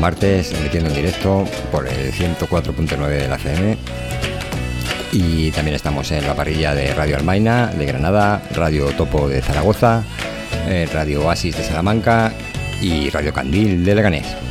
martes, emitiendo en directo por el 104.9 de la FM. Y también estamos en la parrilla de Radio Almaina de Granada, Radio Topo de Zaragoza, eh, Radio Oasis de Salamanca y Radio Candil de Leganés.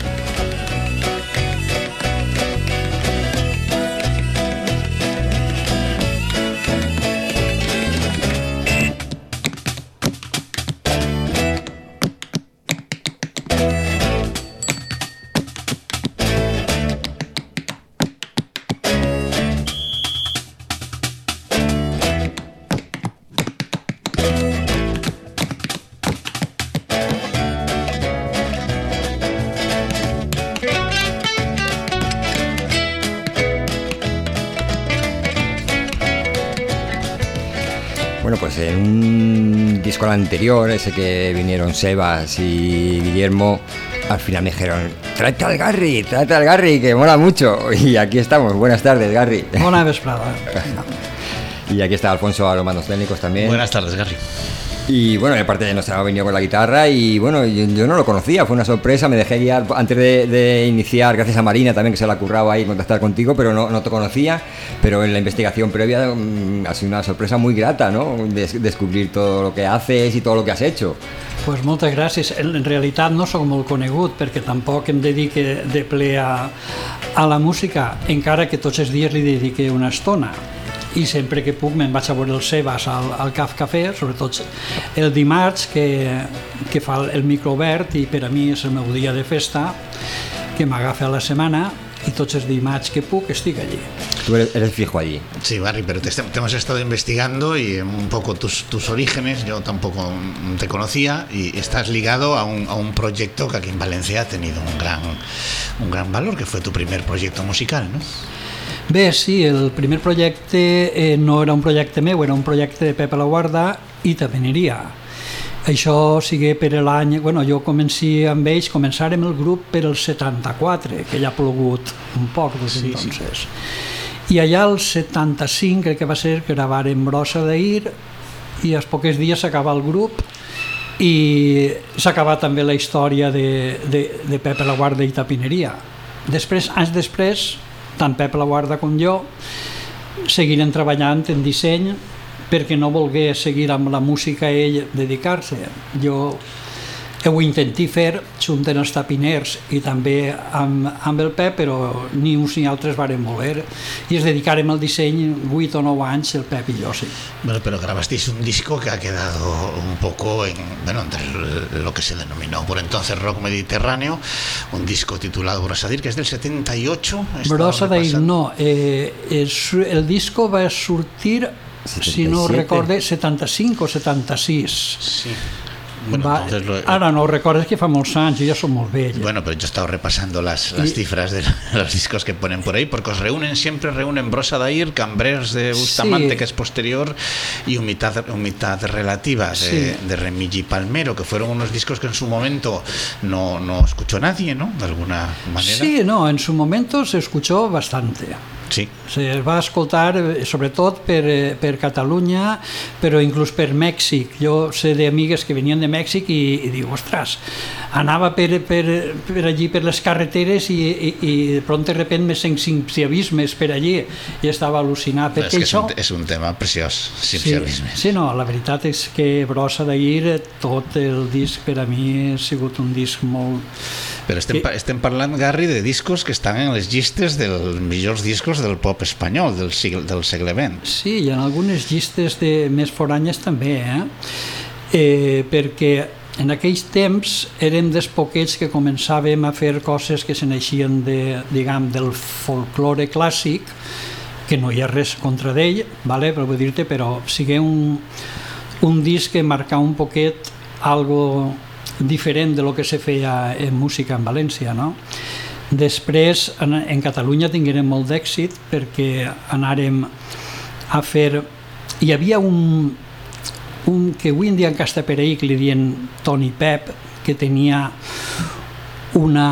Disco anterior, ese que vinieron Sebas y Guillermo, al final me dijeron, tráete al Garry, tráete al Garry, que mola mucho. Y aquí estamos, buenas tardes, Garry. Bona vesprada. Y aquí está Alfonso a los mandos técnicos también. Buenas tardes, Gary. Y bueno, aparte de nuestra ha venido con la guitarra y bueno, yo, yo no lo conocía, fue una sorpresa, me dejé guiar antes de, de iniciar, gracias a Marina también que se la ha currado ahí contactar contigo, pero no, no te conocía, pero en la investigación previa mm, ha sido una sorpresa muy grata, ¿no? Des- descubrir todo lo que haces y todo lo que has hecho. Pues moltes gràcies. En en realitat no sóc molt conegut perquè tampoc em dedique de ple a, a la música, encara que tots els dies li dedique una estona. I sempre que puc me'n vaig a veure el Sebas al, al Caf Cafè, sobretot el dimarts que, que fa el, micro obert i per a mi és el meu dia de festa que m'agafa a la setmana i tots els dimarts que puc estic allí. Tú eres, eres fijo allí. Sí, Barry, pero te, te hemos estado investigando y un poco tus, tus orígenes, yo tampoco te conocía y estás ligado a un, a un proyecto que aquí en Valencia ha tenido un gran, un gran valor, que fue tu primer proyecto musical, ¿no? Bé, sí, el primer projecte eh, no era un projecte meu, era un projecte de Pepe la Guarda i Tapeneria. Això sigui per l'any... Bueno, jo comenci amb ells, començarem el grup per el 74, que ja ha plogut un poc des Sí, sí. entonces. I allà el 75 crec que va ser que gravàrem Brossa d'Ahir i als pocs dies s'acaba el grup i s'acaba també la història de, de, de Pepe la Guarda i Tapineria. Després, anys després, tant Pepe la Guarda com jo seguirem treballant en disseny perquè no volgué seguir amb la música ell dedicar-se. Jo ho intentí fer junt amb els tapiners i també amb, amb el Pep, però ni uns ni altres varen voler i es dedicarem al disseny 8 o 9 anys el Pep i jo, sí. Bueno, pero grabasteis un disco que ha quedado un poco en, bueno, entre el- lo que se denominó por entonces rock mediterráneo, un disco titulado Brosadir, que es del 78. he estado Brossa d'ahir repasando. no, eh, el, su- el disco va sortir, si no 77. recorde, 75 o 76. Sí. Bueno, Va, lo- Ara no ho recordes que fa molts anys, jo ja molt vell. Bueno, pero yo he estado repasando las, las Y- cifras de los discos que ponen por ahí, porque os reúnen, siempre reúnen Brosa Dair, Cambrers de Bustamante, Sí. que es posterior, y Humildad, Humildad Relativa de, Sí. de Remigi Palmero, que fueron unos discos que en su momento no, no escuchó nadie, ¿no? De alguna manera. Sí, no, en su momento se escuchó bastante. Sí. Se va escoltar eh, sobretot per, eh, per Catalunya, però inclús per Mèxic. Jo sé d'amigues que venien de Mèxic i, i dic, ostres, anava per, per, per allí, per les carreteres i, i, i de pront de repent me sent simsiabismes per allí i estava al·lucinat. Es Perquè que es això... un, es un tema precioso, Sí, Simsiabisme. sí, no, la veritat és que Brossa d'ahir, tot el disc per a mi ha sigut un disc molt... Pero estén, que- estén parlant, Garry, de discos que están en les llistes dels millors discos del pop espanyol del segle, del segle XX. Sí, i en algunes llistes de més foranyes també, eh? eh perquè en aquells temps érem dels poquets que començàvem a fer coses que se naixien de, diguem, del folklore clàssic, que no hi ha res contra d'ell, vale? però vull dir-te, però sigui un, un disc que marca un poquet algo diferent de lo que se feia en música en València, no? Després, en, en Catalunya tinguérem molt d'èxit perquè anàrem a fer... Hi havia un, un que avui en dia en Castapereic li diuen Toni Pep, que tenia una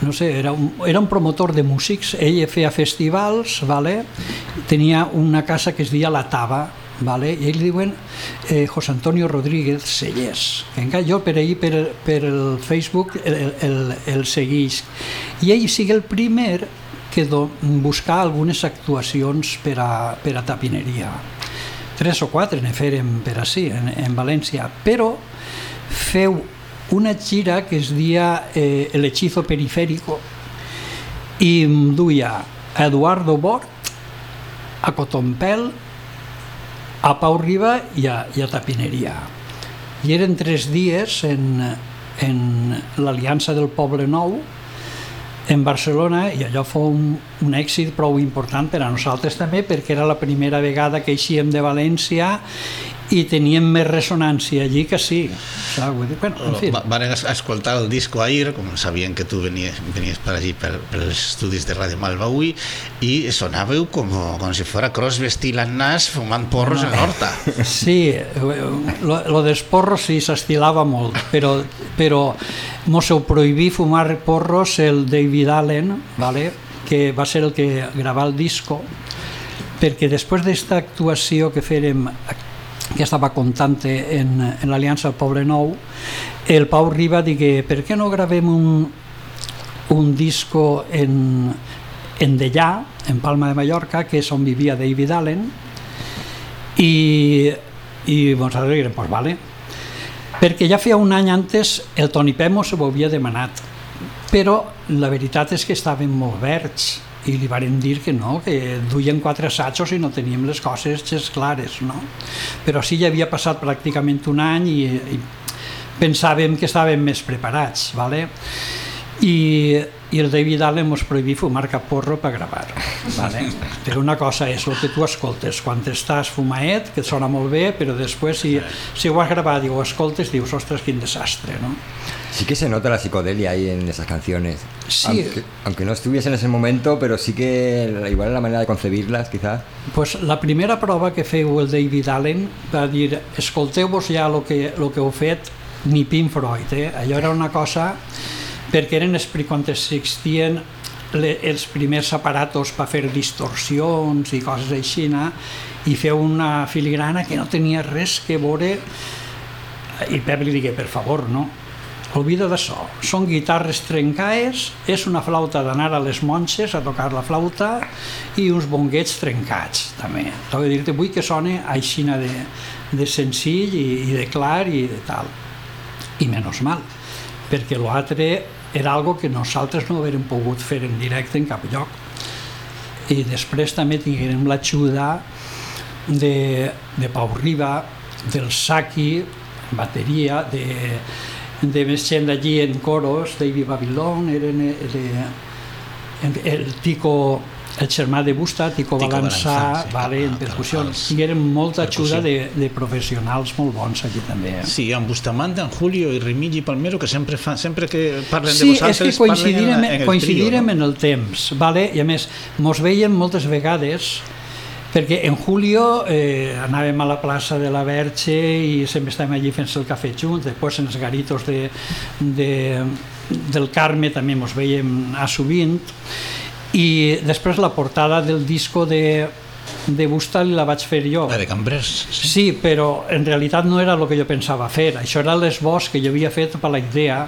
no sé, era un, era un promotor de músics, ell feia festivals, vale? tenia una casa que es deia La Tava, vale? i ell diuen eh, José Antonio Rodríguez Sellers, encara jo per ahir per, per el Facebook el, el, el segueix. I ell sigui el primer que do, buscar algunes actuacions per a, per a tapineria. Tres o quatre ne fèrem per així, en, en València, però feu una gira que es dia eh, El hechizo periférico i duia a Eduardo Bort, a Cotompel, a Pau Riba i a, i a Tapineria. I eren tres dies en, en l'Aliança del Poble Nou, en Barcelona i allò fou un, un èxit prou important per a nosaltres també perquè era la primera vegada que eixíem de València i teníem més ressonància allí que sí. Dir, bueno, en. Van escoltar el disco ahir, com sabien que tu venies, venies per allí per, per els estudis de Ràdio Malbaui i sonàveu com, com si fora Crosby, Still and Nash fumant porros no. en l'horta. Sí, lo, lo dels porros sí s'estilava molt, però, però mos ho prohibí fumar porros el David Allen, vale? que va ser el que gravà el disco, perquè després d'esta actuació que fèrem que estava contant en, en l'Aliança del Poble Nou, el Pau Riba digué, per què no gravem un, un disco en, en Dellà, en Palma de Mallorca, que és on vivia David Allen, i, i nosaltres direm, pues vale, perquè ja feia un any antes el Toni Pemo se ho havia demanat, però la veritat és que estaven molt verds, i li varen dir que no, que duien quatre assajos i no teníem les coses clares, no? Però sí, ja havia passat pràcticament un any i, i pensàvem que estàvem més preparats, ¿vale? I, i el David Allen mos prohibí fumar cap porro per gravar. Vale? Però una cosa és el que tu escoltes quan estàs fumaet, que sona molt bé, però després si, si ho has gravat i ho escoltes dius, ostres, quin desastre, no? Sí que se nota la psicodelia ahí en esas canciones. Sí. Aunque, aunque, no estuviese en ese momento, pero sí que igual la manera de concebirlas, quizás. Pues la primera prova que feu el David Allen va dir escolteu-vos ja el que, lo que heu fet ni Pink Floyd, eh? allò era una cosa perquè eren quan existien els primers aparatos per fer distorsions i coses així, i feu una filigrana que no tenia res que veure i Pep li digué, per favor, no? Olvida d'això, són guitarres trencaes, és una flauta d'anar a les monges a tocar la flauta i uns bonguets trencats, també. T'ho de dir-te, vull que soni aixina de, de senzill i, i de clar i de tal. I menys mal, perquè l'altre era algo que nosaltres no haguérem pogut fer en directe en cap lloc. I després també tinguérem l'ajuda de, de Pau Riba, del Saki, bateria, de, de més gent d'allí en coros, David Babylon, eren el, el Tico el germà de Busta, Tico, Tico Balançà, Balançà sí, vale, en percussió. Tingueren molta ajuda de, de professionals molt bons aquí també. Eh? Sí, en Bustamante, en Julio i Remigi Palmero, que sempre, fan, sempre que parlen sí, de vosaltres... Sí, és que coincidirem, en, en, coincidirem trio, no? en el temps, vale? i a més, mos veiem moltes vegades perquè en Julio eh, anàvem a la plaça de la Verge i sempre estàvem allí fent el cafè junts, després en els garitos de, de, del Carme també ens veiem a sovint i després la portada del disco de, de Bustal la vaig fer jo. La de Cambrers. Sí. sí, però en realitat no era el que jo pensava fer. Això era l'esbós que jo havia fet per la idea,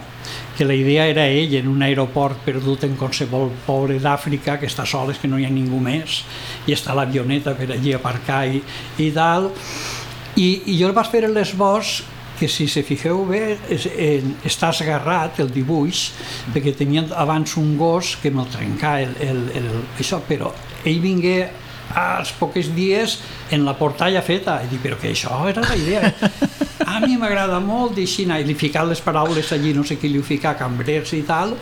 que la idea era ell en un aeroport perdut en qualsevol poble d'Àfrica, que està sol, és que no hi ha ningú més, i està l'avioneta per allí aparcar i, i tal. I, I jo vaig fer l'esbós que si se fixeu bé és, en, està esgarrat el dibuix perquè tenien abans un gos que me'l trencà el, el, el, això, però ell vingué als pocs dies en la portalla feta i dic, però que això era la idea a mi m'agrada molt i i li ficar les paraules allí, no sé qui li ho ficar cambrers i tal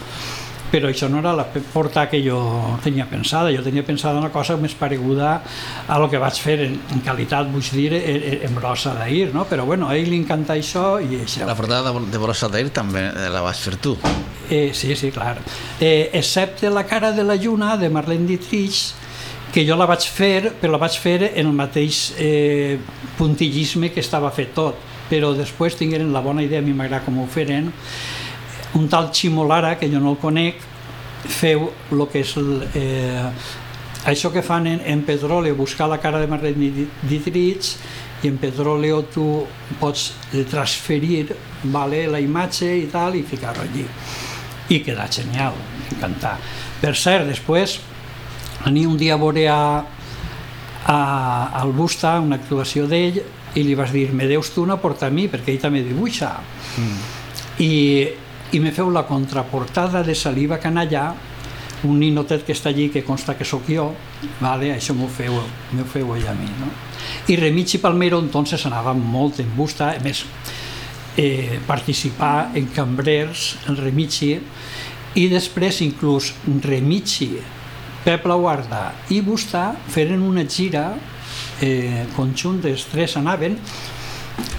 però això no era la porta que jo tenia pensada, jo tenia pensada una cosa més pareguda a lo que vaig fer en, en qualitat, vull dir, en, en brossa d'ahir, no? però bueno, a ell li encanta això i això. La portada de, de brossa d'ahir també la vas fer tu. Eh, sí, sí, clar. Eh, excepte la cara de la lluna de Marlene Dietrich, que jo la vaig fer, però la vaig fer en el mateix eh, puntillisme que estava fet tot, però després tingueren la bona idea, a mi m'agrada com ho feren, un tal Ximolara, que jo no el conec, feu el que és el, eh, això que fan en, en Petróleo, buscar la cara de Marlene Dietrich, i en Petróleo tu pots transferir vale, la imatge i tal i ficar-ho allí. I queda genial, encantar per cert, després ni un dia veure a, a, al Busta una actuació d'ell i li vas dir, me deus tu una porta a mi perquè ell també dibuixa mm. i, i me feu la contraportada de Saliva Canallà un ninotet que està allí que consta que sóc jo, vale? això m'ho feu, m'ho feu ell a mi. No? I Remichi Palmero entonces anava molt en busta, a més eh, participar en cambrers, el Remichi, i després inclús Remichi, Pep Laguarda i Busta feren una gira eh, conjunt, els tres anaven,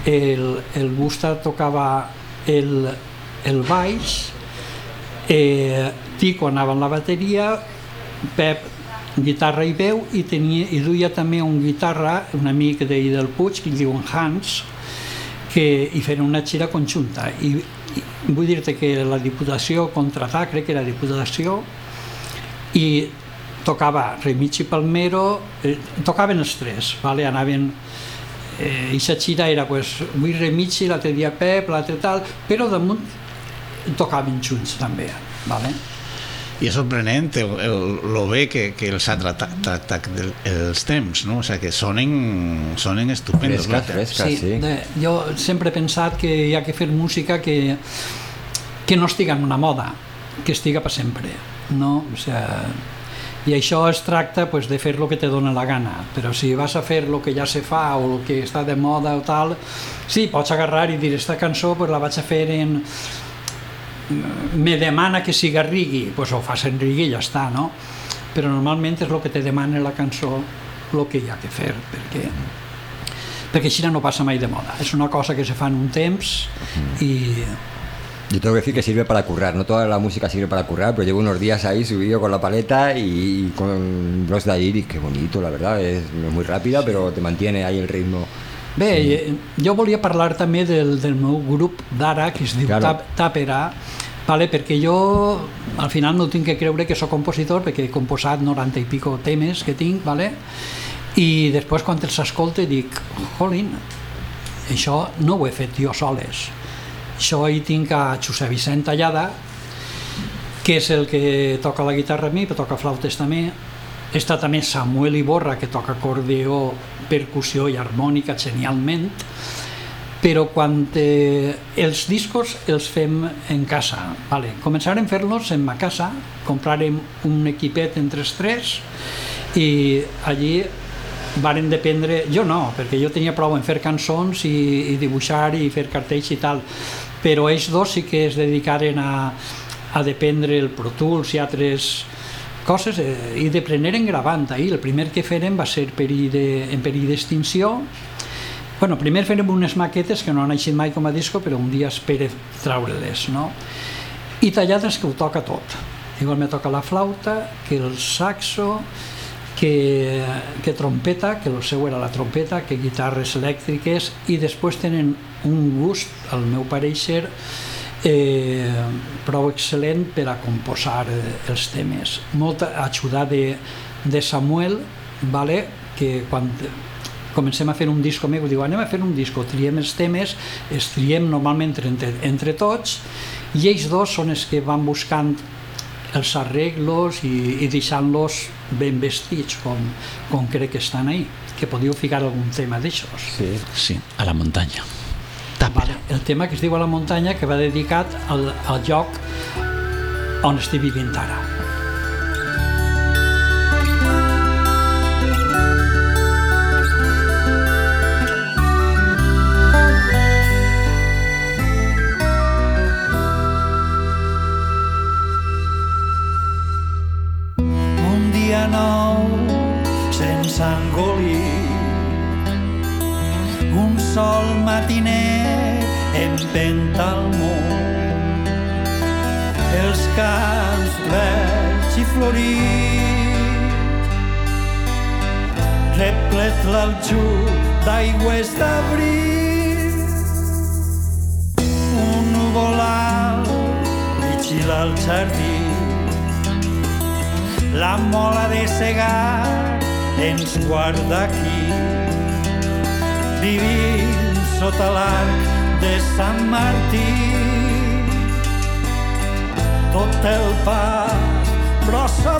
el, el Busta tocava el, el baix, eh, Tico anava en la bateria, Pep guitarra i veu i, tenia, i duia també un guitarra, un amic d'ell del Puig, que diuen Hans, que hi feien una gira conjunta. I, i vull dir-te que la Diputació contratà, crec que era Diputació, i tocava Remichi Palmero, eh, tocaven els tres, vale? anaven eh, i la gira era pues, avui Remichi, l'altre dia Pep, l'altre tal, però damunt tocaven junts també. Vale? i és sorprenent el, el, lo bé que, que els ha tractat, tractat els temps, no? O sigui, que sonen, sonen estupendos. Fresca, fresca, sí. sí. De, jo sempre he pensat que hi ha que fer música que, que no estiga en una moda, que estiga per sempre, no? O sigui, i això es tracta pues, de fer lo que te dona la gana però si vas a fer lo que ja se fa o el que està de moda o tal sí, pots agarrar i dir, esta cançó pues, la vaig a fer en, me demana que siga rigui, pues ho fas en rigui i ja està, no? Però normalment és el que te demana la cançó el que hi ha que fer, perquè perquè així no passa mai de moda. És una cosa que se fa en un temps i... Yo tengo que decir que sirve para currar, no toda la música sirve para currar, pero llevo unos días ahí subido con la paleta y con Bros de Iris, qué bonito, la verdad, es muy rápida, pero te mantiene ahí el ritmo. Bé, sí. jo volia parlar també del, del meu grup d'ara, que es diu claro. Tàpera, vale? perquè jo al final no tinc que creure que sóc compositor perquè he composat 90 i pico temes que tinc vale? i després quan els escolte dic jolín, això no ho he fet jo soles això hi tinc a Josep Vicent Tallada que és el que toca la guitarra a mi, però toca flautes també està també Samuel Iborra que toca acordeó, percussió i harmònica genialment però quan eh, els discos els fem en casa vale. començarem a fer-los en ma casa comprarem un equipet entre els tres i allí varen dependre, jo no, perquè jo tenia prou en fer cançons i, i dibuixar i fer cartells i tal, però ells dos sí que es dedicaren a, a dependre el Pro Tools i altres coses eh, i de preneren gravant ahir. El primer que feren va ser perill de, en perill d'extinció Bueno, primer farem unes maquetes que no han eixit mai com a disco, però un dia espere treure-les, no? I tallades que ho toca tot. Igual me toca la flauta, que el saxo, que, que trompeta, que el seu era la trompeta, que guitarres elèctriques, i després tenen un gust, al meu pareixer, eh, prou excel·lent per a composar eh, els temes. Molta ajuda de, de Samuel, vale? que quan comencem a fer un disco meu, diu anem a fer un disco, triem els temes, els triem normalment entre, entre tots i ells dos són els que van buscant els arreglos i, i deixant-los ben vestits com, com crec que estan ahí que podíeu ficar algun tema d'aixòs sí. sí, a la muntanya vale, el tema que es diu a la muntanya que va dedicat al, al lloc on estic vivint ara matiner empenta el món. Els camps verds i florits replet l'aljut d'aigües d'abril. Un núvol alt vigila el jardí la mola de segar ens guarda aquí. Vivim sota l'arc de Sant Martí. Tot el pas brossa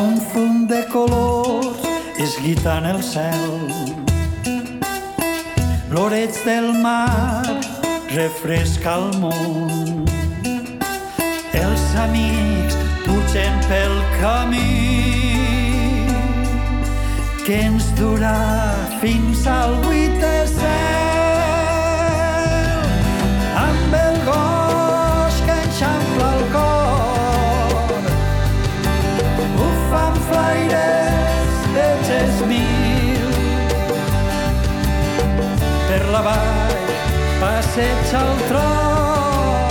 Un fum de colors esguitant el cel. L'oreig del mar refresca el món. Els amics pugen pel camí que ens durà fins al vuitè cel. Passeja el tron.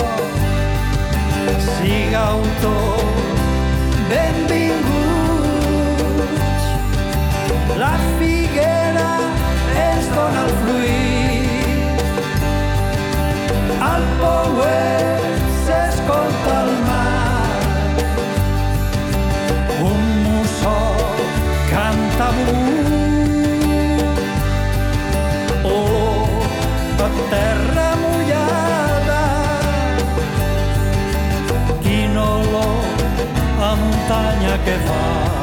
Sigueu tots benvinguts. La figuera ens dona el fruit. Al pouet s'escolta el mar. Un mussol canta amunt. Oh, la terra a muntanya que fa.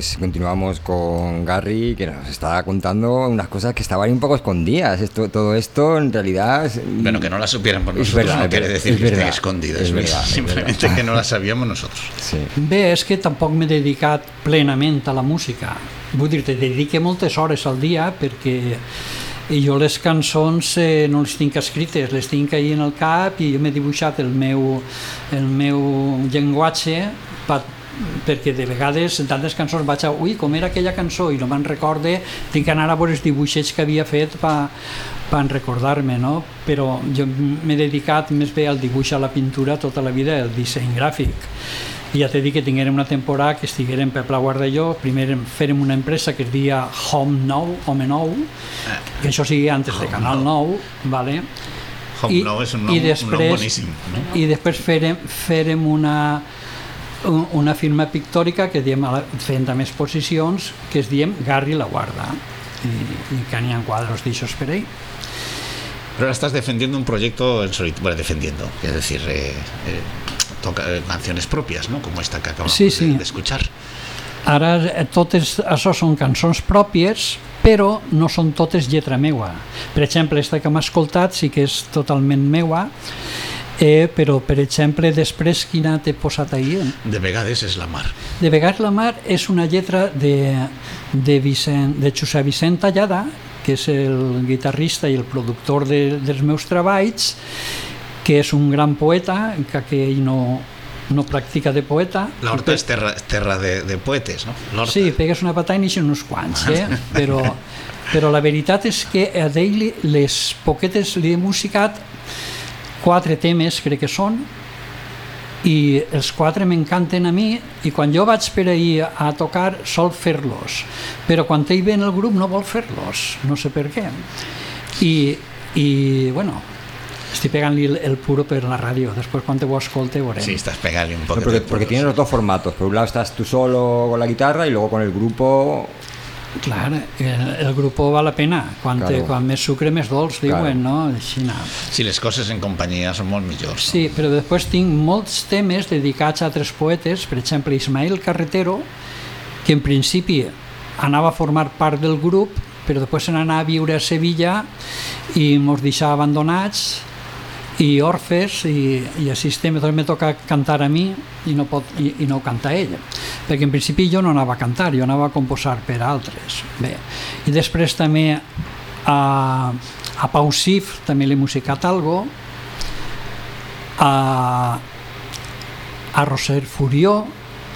Pues continuamos con Gary, que nos estaba contando unas cosas que estaban un poco escondidas. Esto, todo esto en realidad. es- Bueno, que no las supieran por Es nosotros verdad, no quiere decir es que estén escondidas. es verdad, es Simplemente verdad. que no las sabíamos nosotros. Sí. Bé, és que tampoc m'he dedicat plenament a la música. Vull dir-te, dedique moltes hores al dia perquè jo les cançons eh, no les tinc escrites, les tinc ahí en el cap i jo m'he dibuixat el meu, el meu llenguatge pa, perquè de vegades en tantes cançons vaig a ui, com era aquella cançó i no me'n recorde, tinc que anar a veure els dibuixets que havia fet per per recordar-me, no? però jo m'he dedicat més bé al dibuix, a la pintura tota la vida, el disseny gràfic i ja t'he dit que tinguérem una temporada que estiguérem per Pla Guardelló, primer fèrem una empresa que es deia Home Nou, Home Nou, que això sigui antes de Home Canal Nou. 9, vale? Home I- Nou és un i nom, un nom després- boníssim. No? i després fèrem, fèrem una, un- una firma pictòrica que diem, fent també exposicions que es diem Garri la Guarda i, i que n'hi ha quadros d'aixòs per ahí Pero estás defendiendo un proyecto en solitario. Bueno, defendiendo, es decir, eh, eh, toca, eh, canciones propias, ¿no? Como esta que acabamos Sí, sí. De, de escuchar. Ara eh, totes això són cançons pròpies, però no són totes lletra meua. Per exemple, esta que hem escoltat sí que és totalment meua, eh, però per exemple després quina t'he posat ahir? De vegades es la mar. De vegades la mar és una lletra de, de, Vicent, de Josep Vicent Tallada, que és el guitarrista i el productor de, dels meus treballs, que és un gran poeta, que, que ell no, no practica de poeta. La horta es terra, terra de, de poetes, ¿no? Sí, pegues una patada i n'hi uns quants, eh? però, però la veritat és que a d'ell les poquetes li he musicat quatre temes, crec que són, i els quatre m'encanten a mi i quan jo vaig per ahir a tocar sol fer-los però quan ell ve en el grup no vol fer-los no sé per què i, i bueno estic pegant-li el, el puro per la ràdio, després quan te escolte veurem. Sí, estás pegándole un poco. Porque, porque tiene los dos formatos. Por un lado estás tú solo con la guitarra y luego con el grupo. Clar, el, el grup val la pena, quan, Claro. claro. quan més sucre més dolç, Claro. diuen, no? Així no. Si les coses en companyia són molt millors. Sí, però després tinc molts temes dedicats a altres poetes, per exemple, Ismael Carretero, que en principi anava a formar part del grup, però després se n'anava a viure a Sevilla i mos deixava abandonats i orfes i, i així estem, doncs me toca cantar a mi i no, pot, i, i no canta ell perquè en principi jo no anava a cantar jo anava a composar per altres bé. i després també a, a Pau Sif també l'he musicat algo a, a Roser Furió,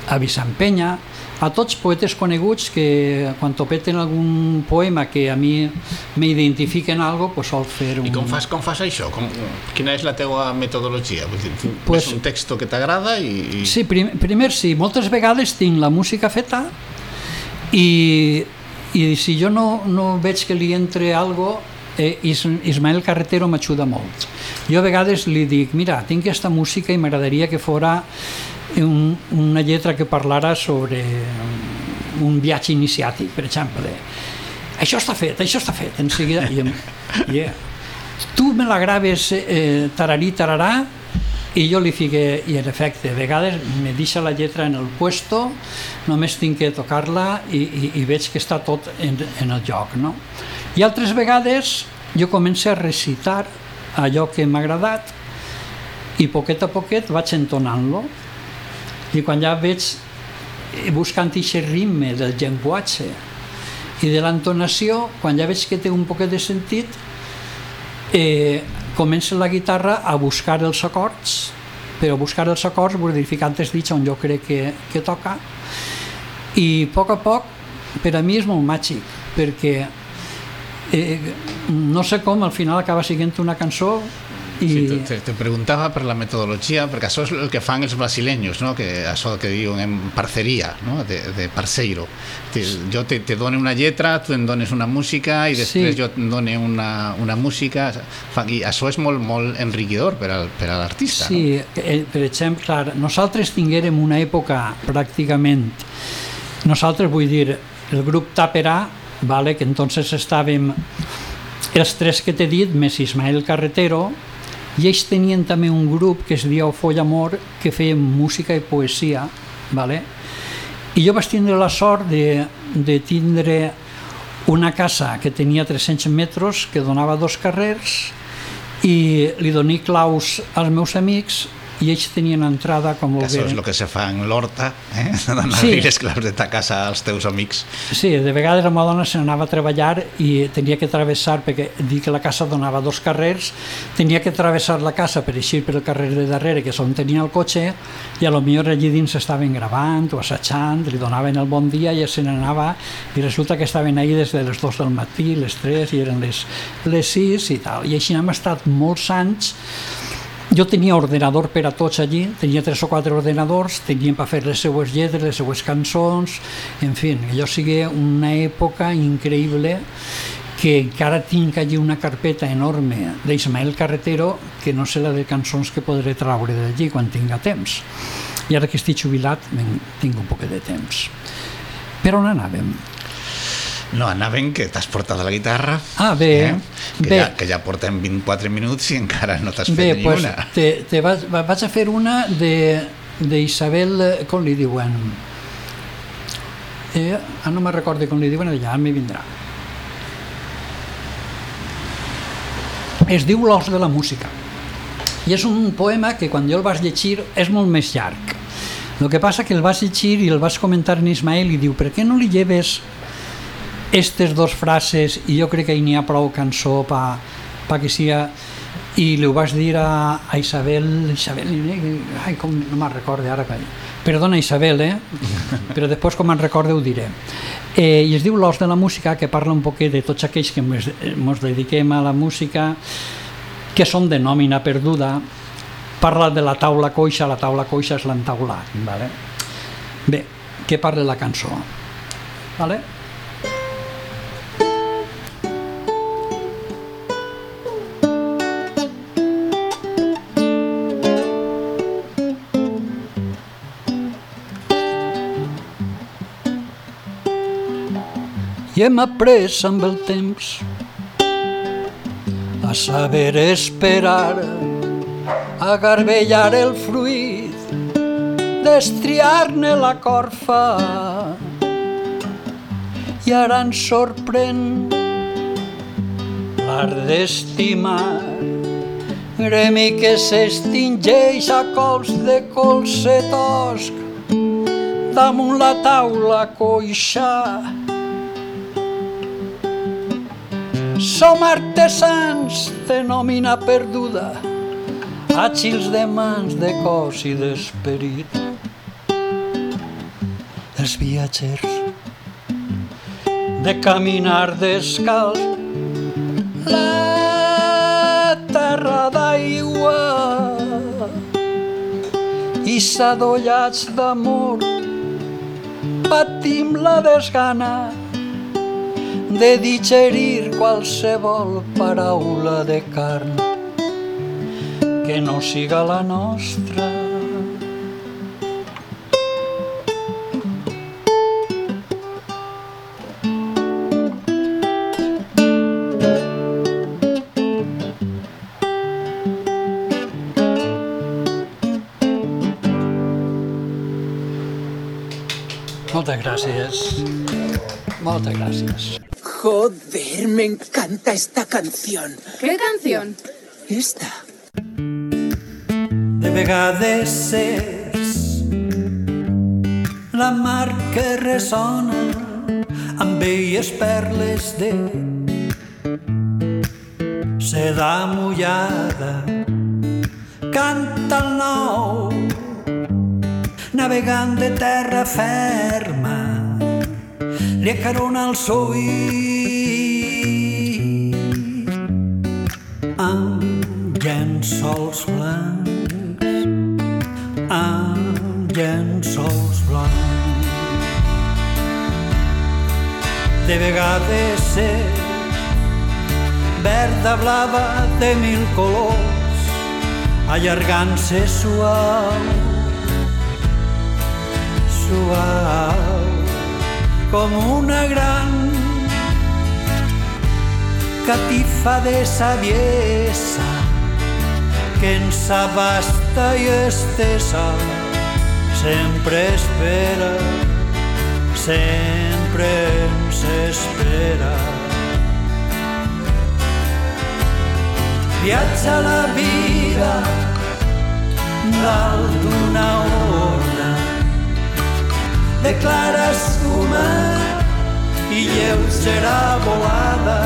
a Vicent Penya, a tots poetes coneguts que quan topeten algun poema que a mi m'identifiquen algo, pues sol fer un... I com fas, com fas això? Com, quina és la teua metodologia? Vull dir, Pues- un texto que t'agrada i, i... Sí, prim, primer sí, moltes vegades tinc la música feta i, i si jo no, no veig que li entre algo, eh, Is, Ismael Carretero m'ajuda molt. Jo a vegades li dic, mira, tinc aquesta música i m'agradaria que fora un, una lletra que parlara sobre un viatge iniciàtic, per exemple. Això està fet, això està fet, en seguida. I, yeah. Tu me la graves eh, tararí, tararà, i jo li fique, i en efecte, a vegades me deixa la lletra en el puesto, només tinc que tocar-la i, i, i veig que està tot en, en el lloc. No? I altres vegades jo començo a recitar allò que m'ha agradat i poquet a poquet vaig entonant-lo. I quan ja veig eh, buscant aquest ritme del llenguatge i de l'entonació, quan ja veig que té un poquet de sentit, eh, comença la guitarra a buscar els acords, però buscar els acords vull dir ficar els dits on jo crec que, que toca, i a poc a poc, per a mi és molt màgic, perquè eh, no sé com al final acaba sent una cançó i... Sí, te, te, preguntava per la metodologia, perquè això és el que fan els brasileños, no? que això que diuen en parceria, no? de, de parceiro. Te, jo te, te dono una lletra, tu em dones una música i després Sí. jo et dono una, una música. I això és molt, molt enriquidor per, al, per a l'artista. Sí, eh, per exemple, clar, nosaltres tinguérem una època pràcticament, nosaltres vull dir, el grup Taperà, vale, que entonces estàvem els tres que t'he dit, més Ismael Carretero, i ells tenien també un grup que es diu Foll Amor, que feien música i poesia, vale? i jo vaig tindre la sort de, de tindre una casa que tenia 300 metres, que donava dos carrers, i li doné claus als meus amics i ells tenien entrada com Que això és el que se fa en l'horta, eh? donar Sí. les claus de ta casa als teus amics. Sí, de vegades la meva dona se n'anava a treballar i tenia que travessar, perquè dir que la casa donava dos carrers, tenia que travessar la casa per eixir per el carrer de darrere, que és on tenia el cotxe, i a lo millor allí dins estaven gravant o assajant, li donaven el bon dia i se n'anava, i resulta que estaven ahí des de les 2 del matí, les 3, i eren les, les 6 i tal. I així hem estat molts anys jo tenia ordenador per a tots allí, tenia tres o quatre ordenadors, teníem per fer les seues lletres, les seues cançons, en fi, allò sigui una època increïble que encara tinc allí una carpeta enorme d'Ismael Carretero que no sé la de cançons que podré traure d'allí quan tinga temps. I ara que estic jubilat tinc un poquet de temps. Per on anàvem? No, anaven que t'has portat la guitarra, Ah, bé, eh? que, bé. ja, que ja portem 24 minuts i encara no t'has fet Bé, ni pues, una. te, te vaig, va- vaig a fer una de d'Isabel, eh, com li diuen? Eh, ah, no me'n recordo com li diuen, allà me vindrà. Es diu L'os de la música. I és un poema que quan jo el vaig llegir és molt més llarg. El que passa que el vaig llegir i el vaig comentar en Ismael i diu, per què no li lleves aquestes dues frases i jo crec que hi n'hi ha prou cançó pa, pa que siga i li ho vaig dir a, a Isabel Isabel, ai, com no me'n recorde ara que... perdona Isabel eh? però després com me'n recorde ho diré eh, i es diu L'os de la música que parla un poquet de tots aquells que ens dediquem a la música que són de nòmina perduda parla de la taula coixa la taula coixa és l'entaulat vale? bé, què parla la cançó vale? I hem après amb el temps. A saber esperar, a garbellar el fruit, destriar-ne la corfa. I ara ens sorprèn l'art d'estimar, gremi que s'extingeix a cols de colze tosc, damunt la taula coixa, Som artesans de nòmina perduda, àgils de mans, de cos i d'esperit. Els viatgers de caminar descalç, la terra d'aigua i sadollats d'amor patim la desgana de digerir qualsevol paraula de carn que no siga la nostra. Moltes gràcies. Moltes gràcies. Joder, me encanta esta canción. ¿Qué canción? Esta. De vegades és la mar que ressona amb velles perles de seda mullada. Canta el nou, navegant de terra ferma, li acarona el soït amb llençols blancs, amb llençols blancs. De vegades és verda blava de mil colors, allargant-se suau, suau, com una gran catifa de saviesa que ens abasta i estesa sempre espera sempre ens espera. Viatja la vida dalt d'una ona de clara escuma i lleugera volada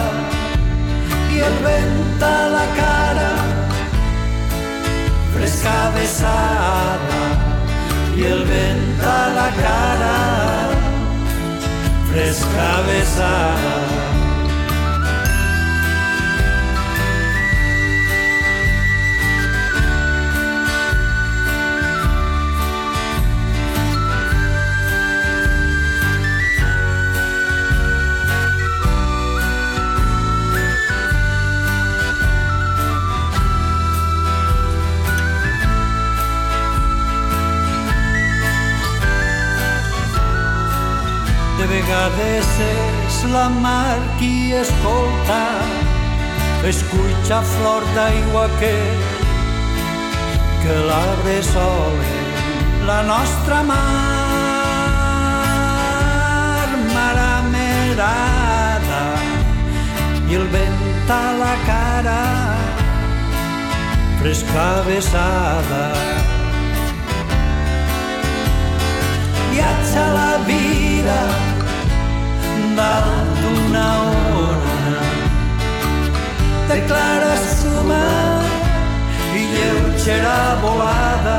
i el vent a la cara fresca vessada i el vent a la cara fresca vessada és la mar qui escolta escucha flor d'aigua que que l'arbre sole la nostra mar. Maramerada i el vent a la cara fresca vessada. Viatja la vida dalt d'una ona de clara suma i lleugera volada.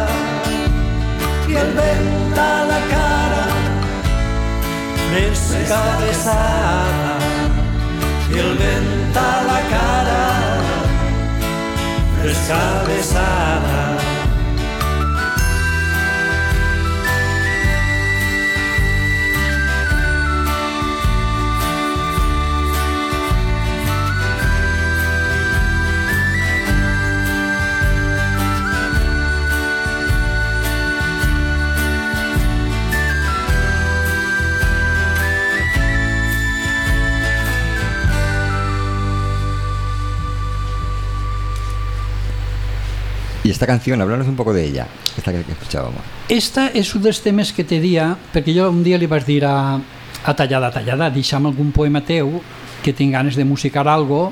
I el vent a la cara fresca vessada. I el vent a la cara fresca vessada Esta canción, háblanos un poco de ella, esta que, escuchábamos. Esta és un dels temes que te dia, perquè jo un dia li vaig dir a, a Tallada, Tallada, deixa'm algun poema teu que tinc ganes de musicar algo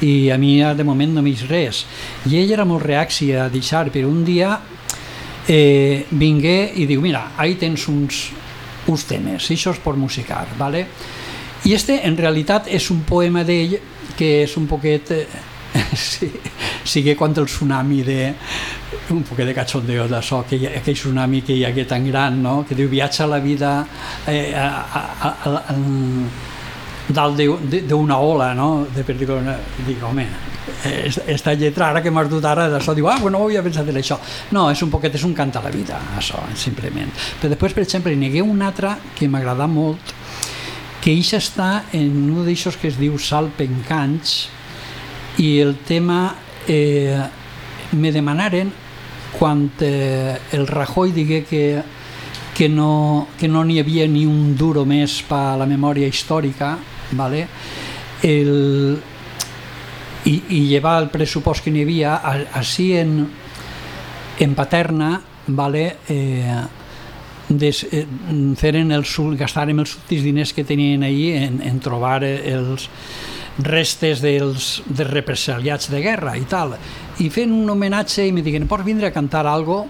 i a mi de moment no m'hi res. I ell era molt reacci a deixar, però un dia eh, vingué i diu, mira, ahí tens uns, uns temes, això és per musicar, ¿vale? I este en realitat és un poema d'ell que és un poquet... Eh, sí, sigue contra el tsunami de un poquet de cachondeo hi ha, aquell tsunami que hi hagué tan gran, no? que diu viatja la vida eh, a, a, a, a, a, dalt d'una ola, no? De per dir, dic, home, esta lletra ara que m'has dut ara d'això, diu, ah, bueno, no havia pensat en això. No, és un poquet, és un cant a la vida, això, simplement. Però després, per exemple, n'hi un altre que m'agrada molt, que ix està en un d'aixòs que es diu Salpencants, i el tema eh, me demanaren quan eh, el Rajoy digué que, que no que no n'hi havia ni un duro més per la memòria històrica vale? el, i, i llevar el pressupost que n'hi havia així en, en Paterna vale? eh, des, eh, feren els, gastàrem els últims diners que tenien ahir en, en trobar els, restes dels, dels represaliats de guerra i tal, i fent un homenatge i me diguen, pots vindre a cantar algo?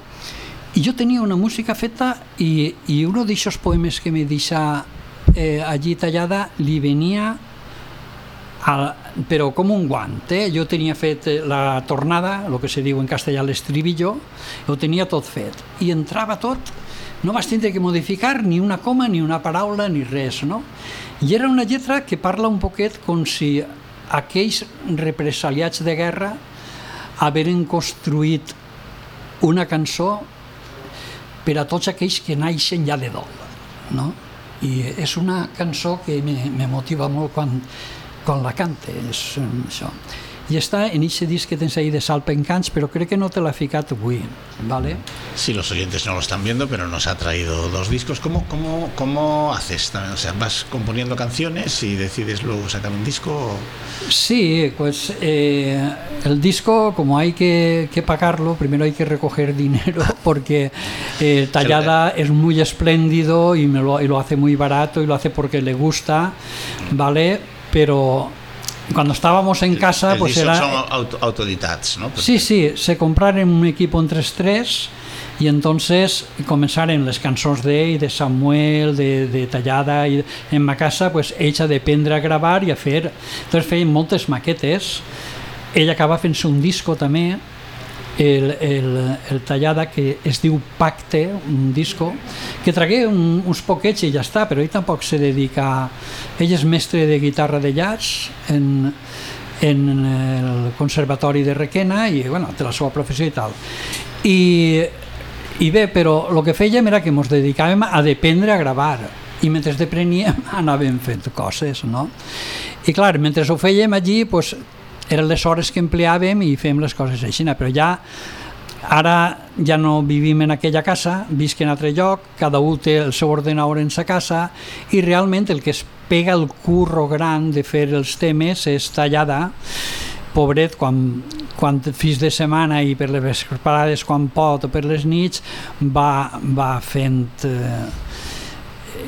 I jo tenia una música feta i, i un d'aixòs poemes que me deixa eh, allí tallada li venia a, però com un guant, eh? jo tenia fet la tornada, el que se diu en castellà l'estribillo, ho tenia tot fet, i entrava tot, no vas tindre que modificar ni una coma, ni una paraula, ni res, no? I era una lletra que parla un poquet com si aquells represaliats de guerra haveren construït una cançó per a tots aquells que naixen ja de dol. No? I és una cançó que me, me motiva molt quan, quan la cante. És, això y está en ese disc que tens ahí de Salpencans, pero creo que no te la ha ficat avui, ¿vale? Sí, los oyentes no lo están viendo, pero nos ha traído dos discos. ¿Cómo, cómo, cómo haces? O sea, ¿vas componiendo canciones y decides luego sacar un disco? Sí, pues eh, el disco, como hay que, que, pagarlo, primero hay que recoger dinero, porque eh, Tallada es muy espléndido y, me lo, y lo hace muy barato y lo hace porque le gusta, ¿vale? Pero cuando estábamos en casa, el pues era. Son auto, autodidacts, ¿no? Sí, sí, se compraron un equipo entre tres y entonces començaren les cançons d'ell, de Samuel, de, de Tallada, i en ma casa pues, ell ha d'aprendre a gravar i a fer... Entonces feien moltes maquetes, ell acaba fent-se un disco també, el, el, el Tallada, que es diu Pacte, un disco, que tragué un, uns poquets i ja està, però ell tampoc se dedica... Ell és mestre de guitarra de jazz en, en el Conservatori de Requena i bueno, té la seva professió i tal. I, i bé, però el que fèiem era que ens dedicàvem a dependre a gravar i mentre depreníem anàvem fent coses, no? I clar, mentre ho fèiem allí, pues, eren les hores que empleàvem i fem les coses així, però ja ara ja no vivim en aquella casa, visc en altre lloc, cada un té el seu ordenador en sa casa i realment el que es pega el curro gran de fer els temes és tallada. Pobret, quan, quan fins de setmana i per les vesprades quan pot o per les nits va, va fent eh,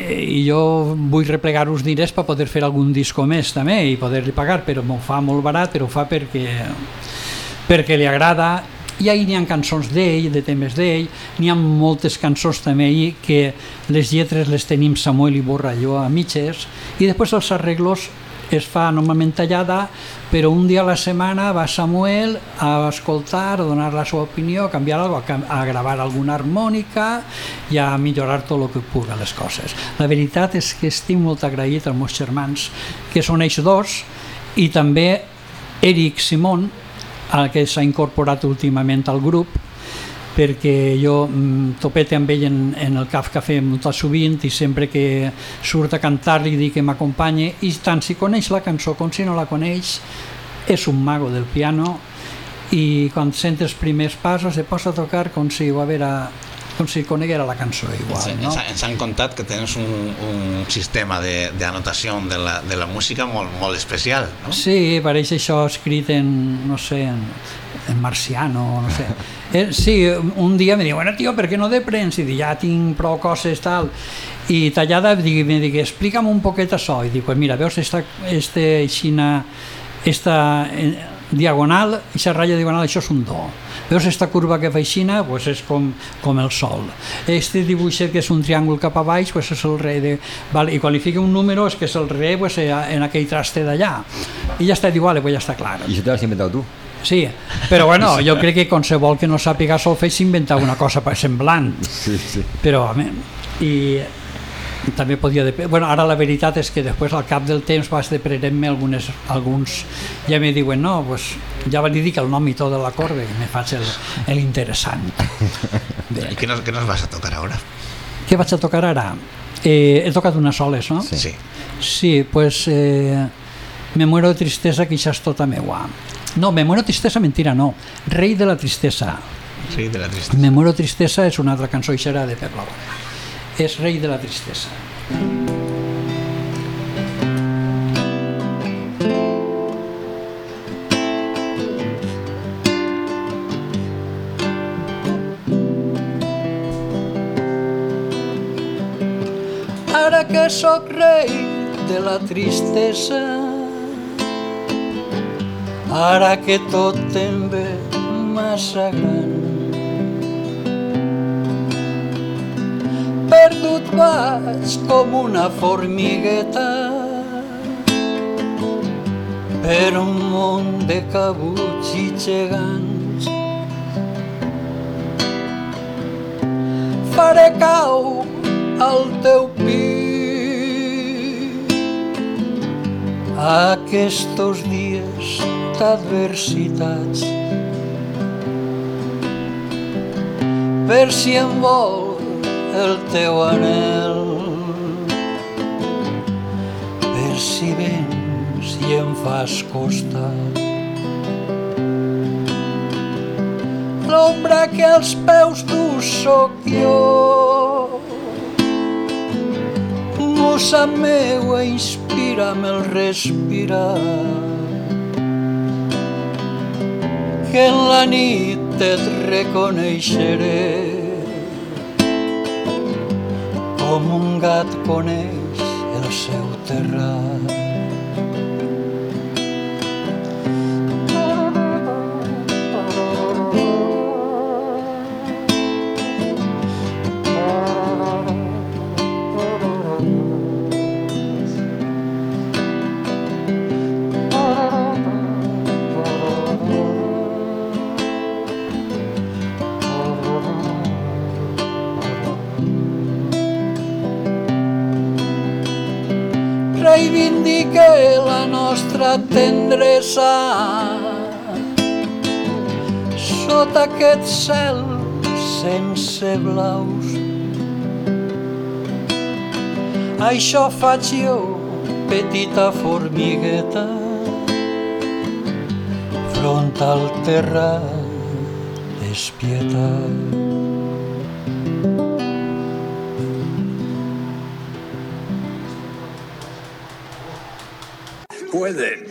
i jo vull replegar uns diners per poder fer algun disco més també i poder-li pagar, però m'ho fa molt barat, però ho fa perquè, perquè li agrada. I ahir n'hi ha cançons d'ell, de temes d'ell, n'hi ha moltes cançons també ahir que les lletres les tenim Samuel i Borralló a mitges. I després els arreglos es fa normalment tallada, però un dia a la setmana va Samuel a escoltar, a donar la seva opinió, a canviar alguna cosa, a gravar alguna harmònica i a millorar tot el que puga les coses. La veritat és que estic molt agraït als meus germans, que són ells dos, i també Eric Simón, el que s'ha incorporat últimament al grup, perquè jo mm, topete amb ell en, en el CAF Café molt sovint i sempre que surt a cantar li dic que m'acompanye i tant si coneix la cançó com si no la coneix és un mago del piano i quan sent els primers passos se posa a tocar com si ho haguera com si coneguera la cançó igual, Sí, no? ens, ens han contat que tens un, un sistema de, de de la, de la música molt, molt especial, no? Sí, pareix això escrit en, no sé, en marciano, no sé. Eh, sí, un dia me diu, bueno, tio, per què no de prens? I dic, ja tinc prou coses, tal. I tallada dic, me dic, explica'm un poquet això. I dic, pues mira, veus esta, este xina, esta eh, diagonal, aquesta ratlla diagonal, això és un do. Veus esta curva que fa aixina, pues és com, com el sol. Este dibuixet que és un triàngul cap a baix, pues és el re de... Vale, I quan li fica un número és que és el re pues, eh, en aquell traste d'allà. I ja està, diu, vale, pues ja està clar. ¿Y eso te lo has inventado tú? Sí, però bueno, jo crec que qualsevol que no sàpiga solfeig s'inventa una cosa semblant, Sí, sí. però a mi, i també podia... Dep bueno, ara la veritat és que després al cap del temps vas deprenent-me algunes, alguns ja me diuen, no, pues, ja li dic el nom i tot de l'acord i me faig el, el interessant. ¿Y qué nos, qué nos vas a tocar ahora? Què vaig a tocar ara? Eh, he tocat unes soles, no? Sí. Sí, pues eh, me muero de tristesa que això és tota meua. No, me muero tristesa, mentira, no. Rei de la tristesa. Sí, de la tristeza. Me muero tristesa és una altra cançó i serà de Pep. És Rei de la tristesa. Ara que sóc rei de la tristesa Ara que tot em ve massa gran Perdut vaig com una formigueta per un món de cabuts i gegants. Faré cau al teu pit aquests dies d'adversitats per si em vol el teu anel per si vens i em fas costat l'ombra que als peus tu sóc jo. Mossa meua inspira'm el respirar que en la nit et reconeixeré com un gat coneix el seu terrat. Reivindique la nostra tendresa sota aquest cel sense blaus. Això faig jo, petita formigueta, front al terrat despietat. Puede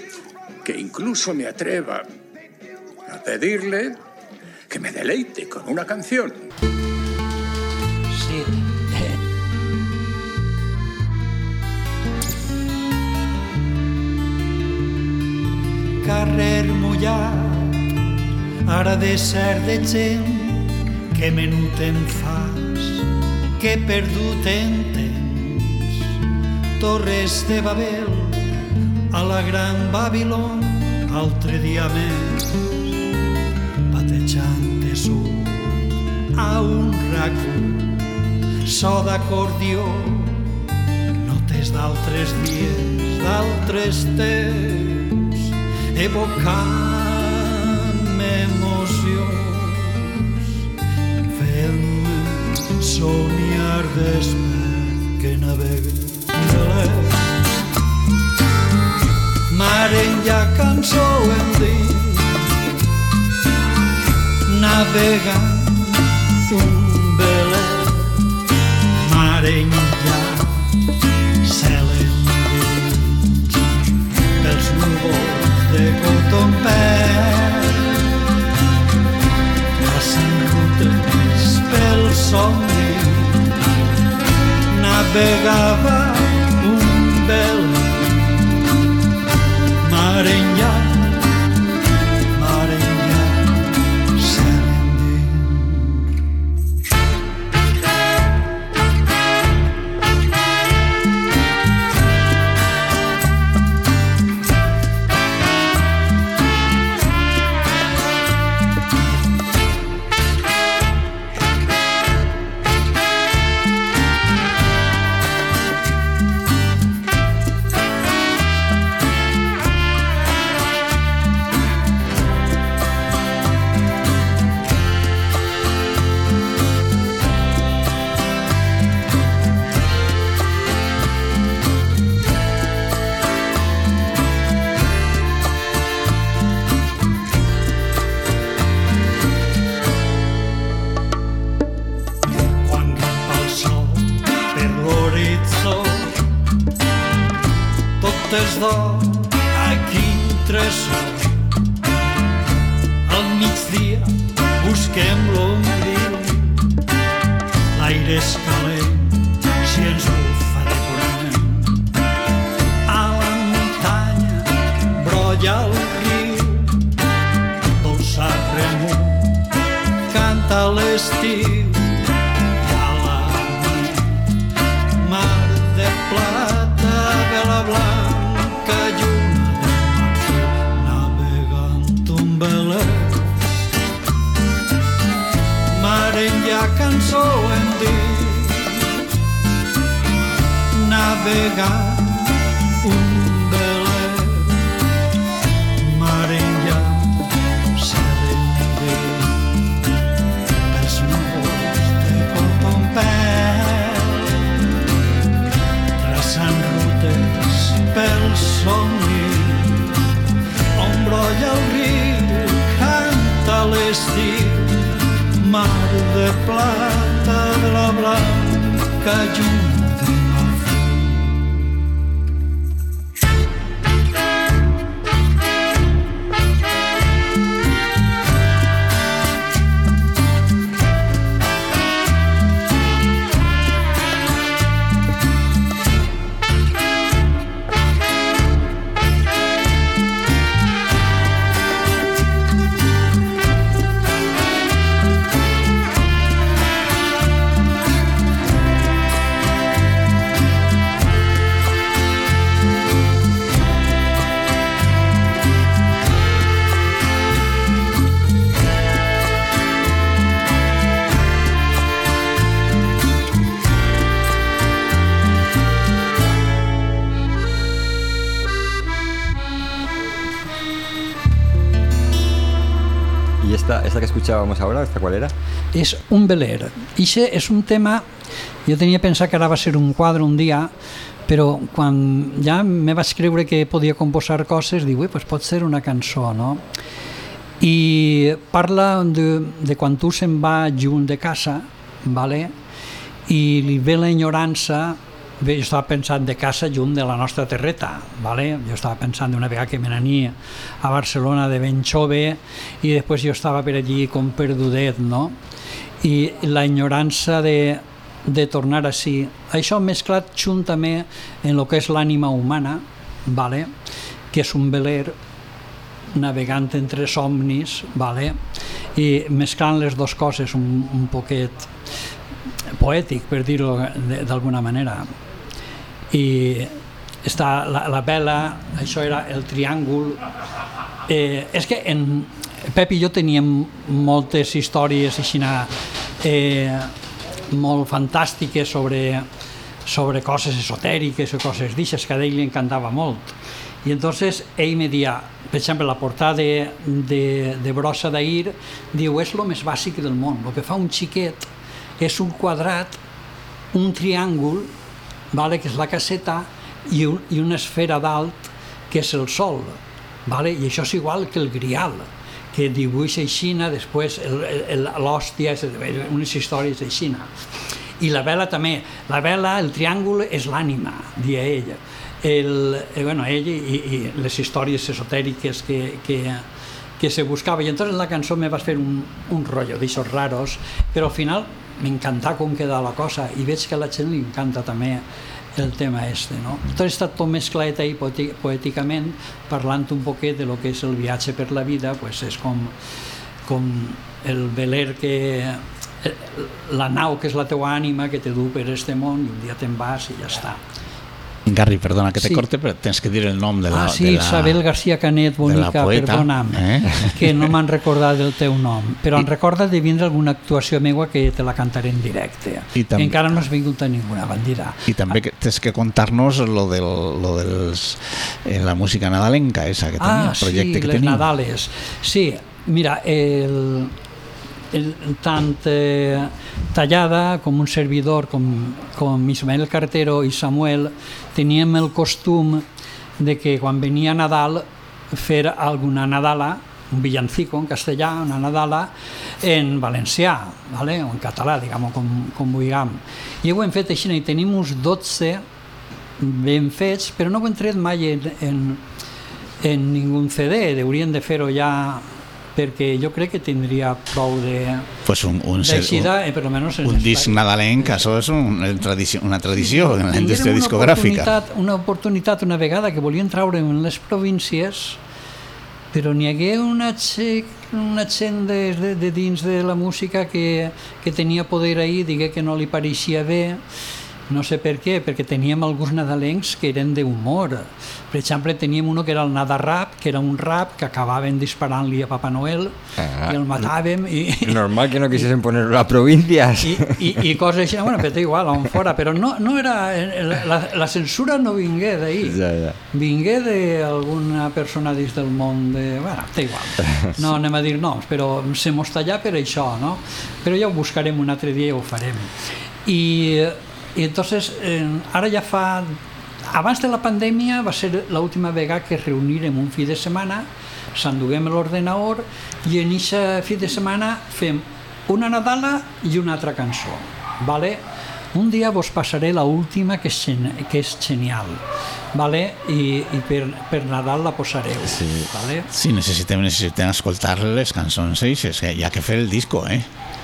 que incluso me atreva a pedirle que me deleite con una canción. Sí. Carrer mullat, ara de ser de gent, que menut em fas, que perdut en temps. Torres de Babel, a la gran Babilón, altre dia més, batejant de sud a un racó, so d'acordió, notes d'altres dies, d'altres temps, evocant emocions, fent-me somiar despert que navega Maren ja cançó en dit Navega un veler. Maren ja cel endins pels núvols de coton Passen rutes pel somni navegava un veler. Busquem l'ombril. L'aire és navegant un velet. Mar enllà endins els nous de cotton pèl. Traçant rutes pel somni on brolla el riu canta l'estiu. Mar de plata de la blanca lluna esta, que escuchábamos ahora, esta cuál era? és un veler. Ixe és un tema, jo tenia pensat que ara va ser un quadre un dia, però quan ja me vaig creure que podia composar coses, dic, "Ui, pues pot ser una cançó, no? I parla de, de quan tu se'n va junt de casa, vale? i li ve l'enyorança Bé, jo estava pensant de casa junt de la nostra terreta, vale? jo estava pensant d'una vegada que me n'ania a Barcelona de ben jove i després jo estava per allí com perdudet, no? I la ignorança de, de tornar així. Això mesclat juntament en el que és l'ànima humana, vale? que és un veler navegant entre somnis, vale? i mesclant les dues coses un, un poquet poètic, per dir-ho d'alguna manera. I està la, la vela, això era el triàngul. Eh, és que en Pep i jo teníem moltes històries així, eh, molt fantàstiques sobre, sobre coses esotèriques o coses d'aixes que a ell li encantava molt. I entonces ell me dia, per exemple, la portada de, de, de brossa d'ahir, diu, és el més bàsic del món. El que fa un xiquet és un quadrat, un triàngul, vale, que és la caseta, i, un, i una esfera dalt, que és el sol. Vale? I això és igual que el grial, que dibuixa aixina, després l'hòstia, unes històries aixina. I la vela també. La vela, el triàngul, és l'ànima, dia ella. el, eh, bueno, ell i, i les històries esotèriques que, que, que se buscava i entonces la cançó me va fer un, un rotllo d'aixòs raros però al final m'encantà com queda la cosa i veig que a la gent li encanta també el tema este, no? Tot està tot mesclat ahí poèticament parlant un poquet de lo que és el viatge per la vida, pues és com, com el veler que eh, la nau que és la teua ànima que te du per este món i un dia te'n vas i ja està. Garri, perdona que te Sí. corte, pero tienes que dir el nom de la... ah, sí, de la... Isabel García Canet, bonica, poeta, perdona'm, eh? que no m'han recordat del teu nom, però em recorda de vindre alguna actuació meua que te la cantaré en directe. I també- Encara no has vingut a ninguna bandera. Y también que tienes que contarnos lo del, lo dels, eh, la música nadalenca esa que tenía, Ah, el proyecto sí, que les tenía. Nadales. Sí, mira, el, el, tant eh, Tallada com un servidor com, com Ismael Cartero i Samuel teníem el costum de que quan venia Nadal fer alguna Nadala un villancico en castellà, una Nadala en valencià, ¿vale? o en català, diguem com, com vulguem. I ho hem fet així, i tenim uns 12 ben fets, però no ho hem tret mai en, en, en ningú CD, haurien de fer-ho ja perquè jo crec que tindria prou de Pues un, un, ser- d'aixida, eh, per almenys en un, un disc nadalenc, això és un, el tradició, una tradició en la indústria una discogràfica. oportunitat- Una oportunitat una vegada que volien traure en les províncies, però n'hi hagué una, xe, una gent de, de, de dins de la música que, que tenia poder ahir, digué que no li pareixia bé, no sé per què, perquè teníem alguns nadalencs que eren d'humor. Per exemple, teníem uno que era el nadarrap, que era un rap que acabaven disparant-li a Papa Noel Ah. i el matàvem i, Normal que no quisiesen ponerlo a i, i, i coses així, bueno, però igual, on fora, però no, no era, la, la censura no vingué d'ahir, Ja, ja. vingué d'alguna persona dins del món de... Bueno, té igual, no anem a dir noms, però se mos tallà per això, no? Però ja ho buscarem un altre dia i ho farem. I, i entonces, eh, ara ja fa... Abans de la pandèmia va ser l'última vegada que reunirem un fi de setmana, s'enduguem l'ordenador i en aquest fi de setmana fem una Nadala i una altra cançó. Vale? Un dia vos passaré la última que és, gen- que és genial. Vale? I, i per, per Nadal la posareu. Sí. Vale? Sí, necessitem, necessitem escoltar les cançons eixes, que hi ha que fer el disco, eh?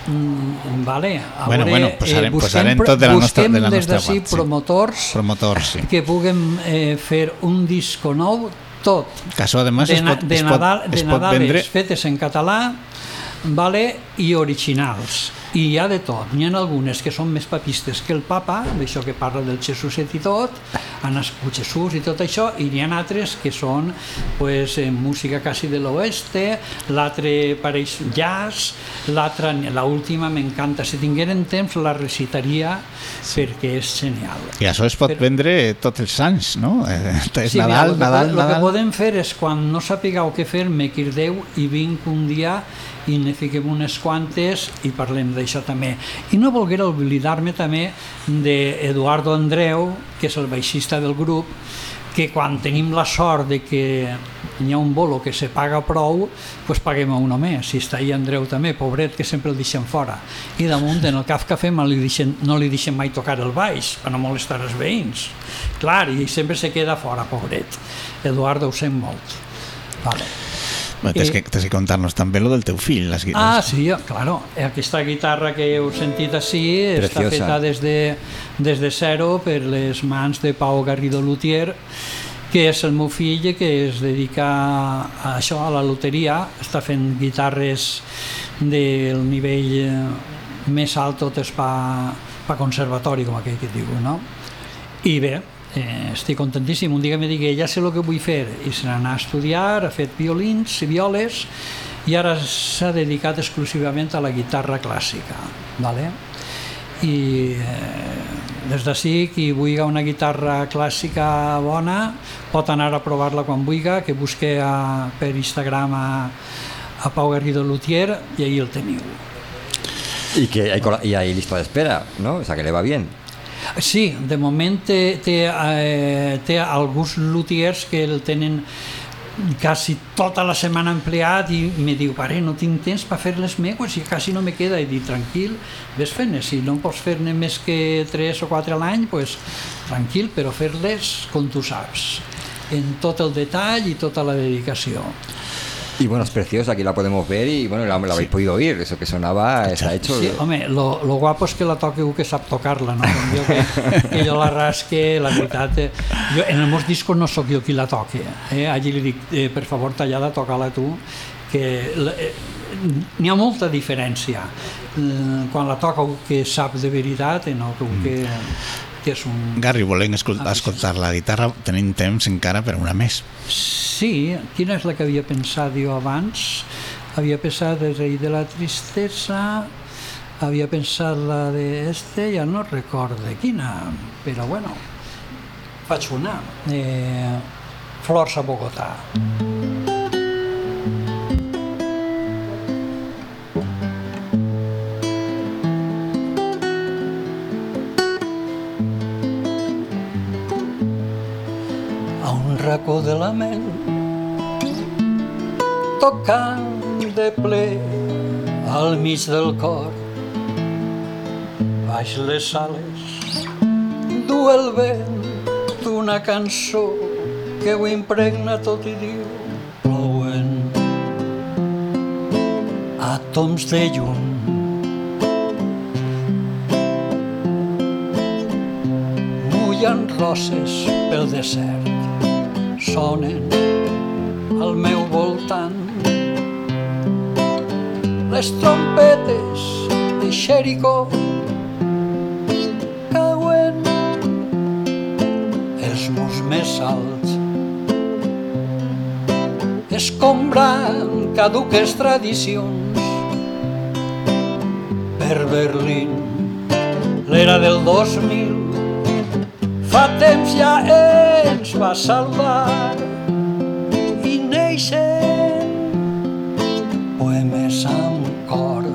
Mm, vale. A Bueno, veure, bueno, posarem- busquem posarem tot de la nostra- de la des nostra d'ací part, sí. promotors Promotor, sí. que puguem eh, fer un disco nou, tot, Que això, además, de, es pot, de, es pot, Nadal, de es pot Nadales vendre... fetes en català vale, i originals i hi ha de tot, n'hi ha algunes que són més papistes que el papa d'això que parla del Jesuset i tot ha nascut Jesús i tot això i n'hi ha altres que són pues, eh, música quasi de l'oeste l'altre pareix jazz l'altra, l'última m'encanta. Si tingueren temps la recitaria perquè és genial. I això es pot Però- vendre tots els anys, no? Eh, és Sí, Nadal, mira, Nadal, Nadal... El que podem fer és, quan no sapigueu què fer, me crideu i vinc un dia i ne fiquem unes quantes i parlem d'això també. I no volguera oblidar-me també d'Eduardo Andreu, que és el baixista del grup, que quan tenim la sort de que hi ha un bolo que se paga prou, pues paguem a un més. Si està ahí Andreu també, pobret, que sempre el deixen fora. I damunt, en el caf cafè, no li deixen, no li deixen mai tocar el baix, per no molestar els veïns. Clar, i sempre se queda fora, pobret. Eduardo ho sent molt. Vale. Bueno, tens, Eh, que, tens que contar-nos també lo del teu fill. Les, Ah, sí, claro. Aquesta guitarra que heu sentit així està feta des de, des de zero per les mans de Pau Garrido Lutier, que és el meu fill que es dedica a això, a la loteria, està fent guitarres del nivell eh, més alt tot és pa, pa conservatori, com aquell que diu, no? I bé, eh, estic contentíssim. Un dia me digui, ja sé el que vull fer, i se n'anà a estudiar, ha fet violins i violes, i ara s'ha dedicat exclusivament a la guitarra clàssica. Vale? I eh, des d'ací, qui vulgui una guitarra clàssica bona, pot anar a provar-la quan vulgui, que busque a, per Instagram a, a Pau Garrido Lutier i ahí el teniu. Y que hay, cola- y hay lista de espera, ¿no? O sea, que le va bien. Sí, de moment té, té, eh, té alguns lutiers que el tenen quasi tota la setmana empleat i me diu, pare, no tinc temps per fer les meues i quasi no me queda. I dic, tranquil, ves fent-ne. Si no pots fer-ne més que 3 o 4 a l'any, pues, tranquil, però fer-les com tu saps, en tot el detall i tota la dedicació. Y bueno, es preciosa, aquí la podemos ver y bueno, la, la habéis podido oír, eso que sonaba está hecho. Sí, home, lo, lo guapo és que la toqui un que sap tocar-la, no? Com jo que, que jo la rasque, la veritat... Eh, jo, en els meus discos no sóc jo qui la toqui. Eh? Allí li dic, eh, per favor, tallada, toca-la tu, que eh, n'hi ha molta diferència eh, quan la toca que sap de veritat i no que un que, és un... Garri, volem escoltar, Ah, sí. escoltar la guitarra, tenim temps encara per una més. Sí, quina és la que havia pensat jo abans? Havia pensat el rei de la tristesa, havia pensat la de este, ja no recorde quina, però bueno, faig una. Eh, Flors a Bogotà. a de la ment tocant de ple al mig del cor. Baix les sales du el vent d'una cançó que ho impregna tot i diu plouen àtoms de llum mullen roses pel desert sonen al meu voltant. Les trompetes de Xerico cauen els murs més alts escombrant caduques tradicions per Berlín l'era del 2000 fa temps ja ens va salvar i neixen poemes amb cor.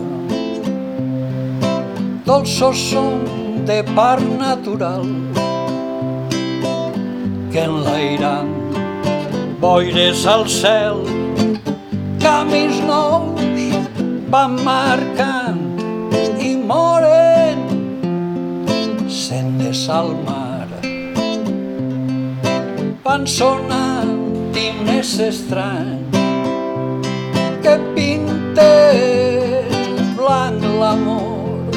Dolços són de part natural que enlairan boires al cel. Camins nous van marcant i moren sendes al mar van sonant himnes estranys que pinten blanc l'amor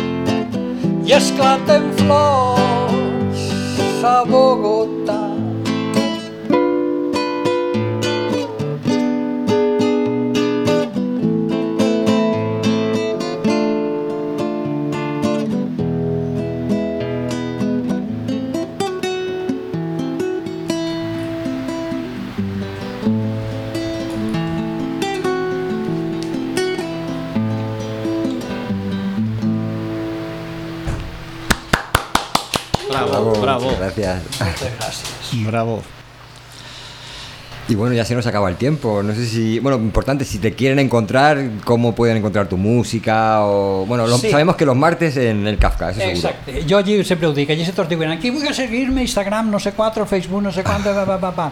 i esclaten flors a Bogotà. Bravo, bravo, Gracias. Moltes gràcies. bravo. Y bueno, ya se nos acaba el tiempo. No sé si. Bueno, importante, si te quieren encontrar, cómo pueden encontrar tu música. o Bueno, lo- Sí. sabemos que los martes en el Kafka, eso seguro. Exacte. Jo allí sempre ho dic, allí se tots diuen aquí vull seguir-me, Instagram, no sé quatre, Facebook, no sé quant, pa, pa, pa, pa.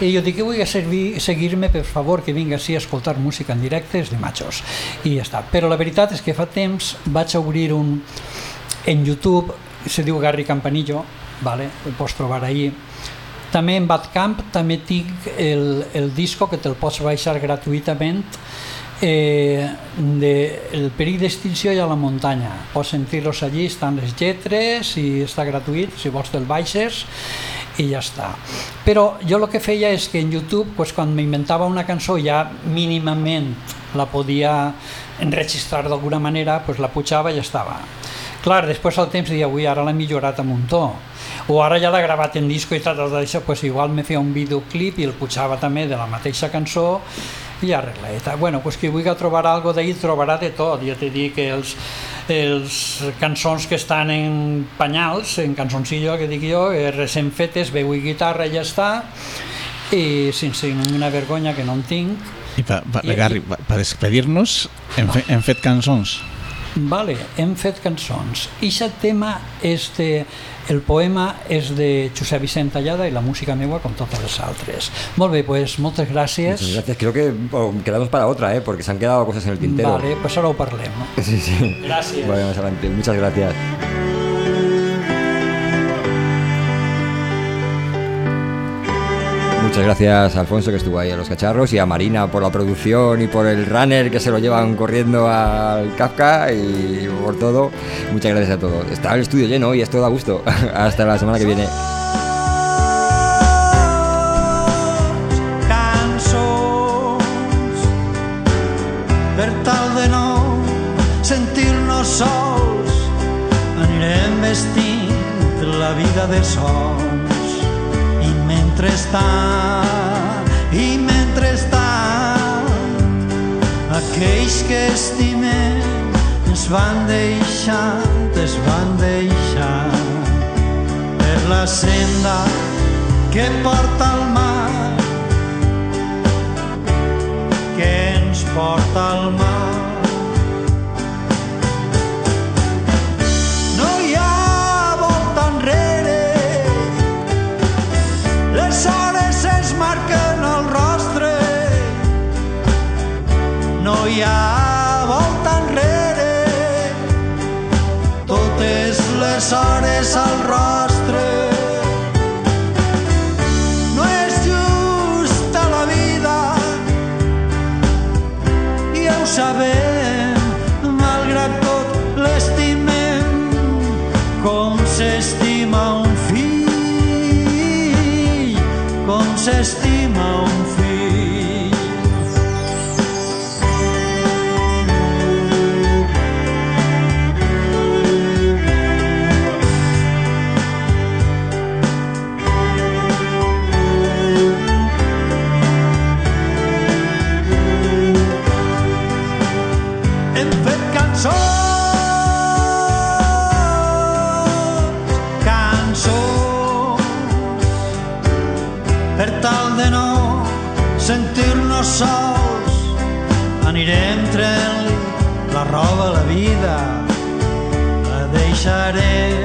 I jo dic que vull servir- seguir-me, per favor, que vinga així a escoltar música en directe, de machos. I ja està. Però la veritat és que fa temps vaig obrir un... En YouTube, se diu Garry Campanillo, vale? el pots trobar ahí. També en Badcamp també tinc el, el disco que te'l pots baixar gratuïtament eh, de El perill d'extinció i a la muntanya. Pots sentir-los allí, estan les lletres i està gratuït, si vols te'l baixes i ja està. Però jo el que feia és que en YouTube, pues, quan m'inventava una cançó ja mínimament la podia enregistrar d'alguna manera, pues, la pujava i ja estava. Clar, després al temps dia, avui ara l'he millorat a muntó. O ara ja l'ha gravat en disco i tal, tal, tal, pues igual me feia un videoclip i el pujava també de la mateixa cançó i arreglat. Bueno, pues qui vulgui trobar algo d'ahir trobarà de tot. Ja t'he dit que els, els cançons que estan en panyals, en cançoncillo que dic jo, eh, recent fetes, veu i guitarra i ja està, i sense una vergonya que no en tinc. I per, per, I- per despedir-nos hem, fe, hem fet cançons. Vale, hem fet cançons. I aquest tema és de... El poema és de Josep Vicent Tallada i la música meua com totes les altres. Molt bé, pues moltes gràcies. Muchas gracias. Creo que oh, quedamos para otra, ¿eh? porque se han quedado cosas en el tintero. Vale, pues ara ho parlem. Sí, sí. Gràcies. Bueno, más adelante. Muchas gracias. Muchas gracias a Alfonso que estuvo ahí a los cacharros y a Marina por la producción y por el runner que se lo llevan corriendo al Kafka y por todo. Muchas gracias a todos. Está el estudio lleno y esto da gusto. Hasta la semana que viene. de no sentir-nos sols anirem vestint la vida de sons estimem ens van deixant, es van deixant. Per la senda que porta al mar que ens porta al mar hores al rostre. No és justa la vida ja ho sabem malgrat tot l'estimem com s'estima un fill com s'estima un fill vida, la deixarem